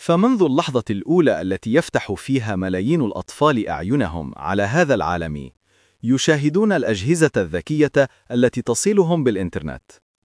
فمنذ اللحظة الأولى التي يفتح فيها ملايين الأطفال أعينهم على هذا العالم، يشاهدون الأجهزة الذكية التي تصلهم بالإنترنت.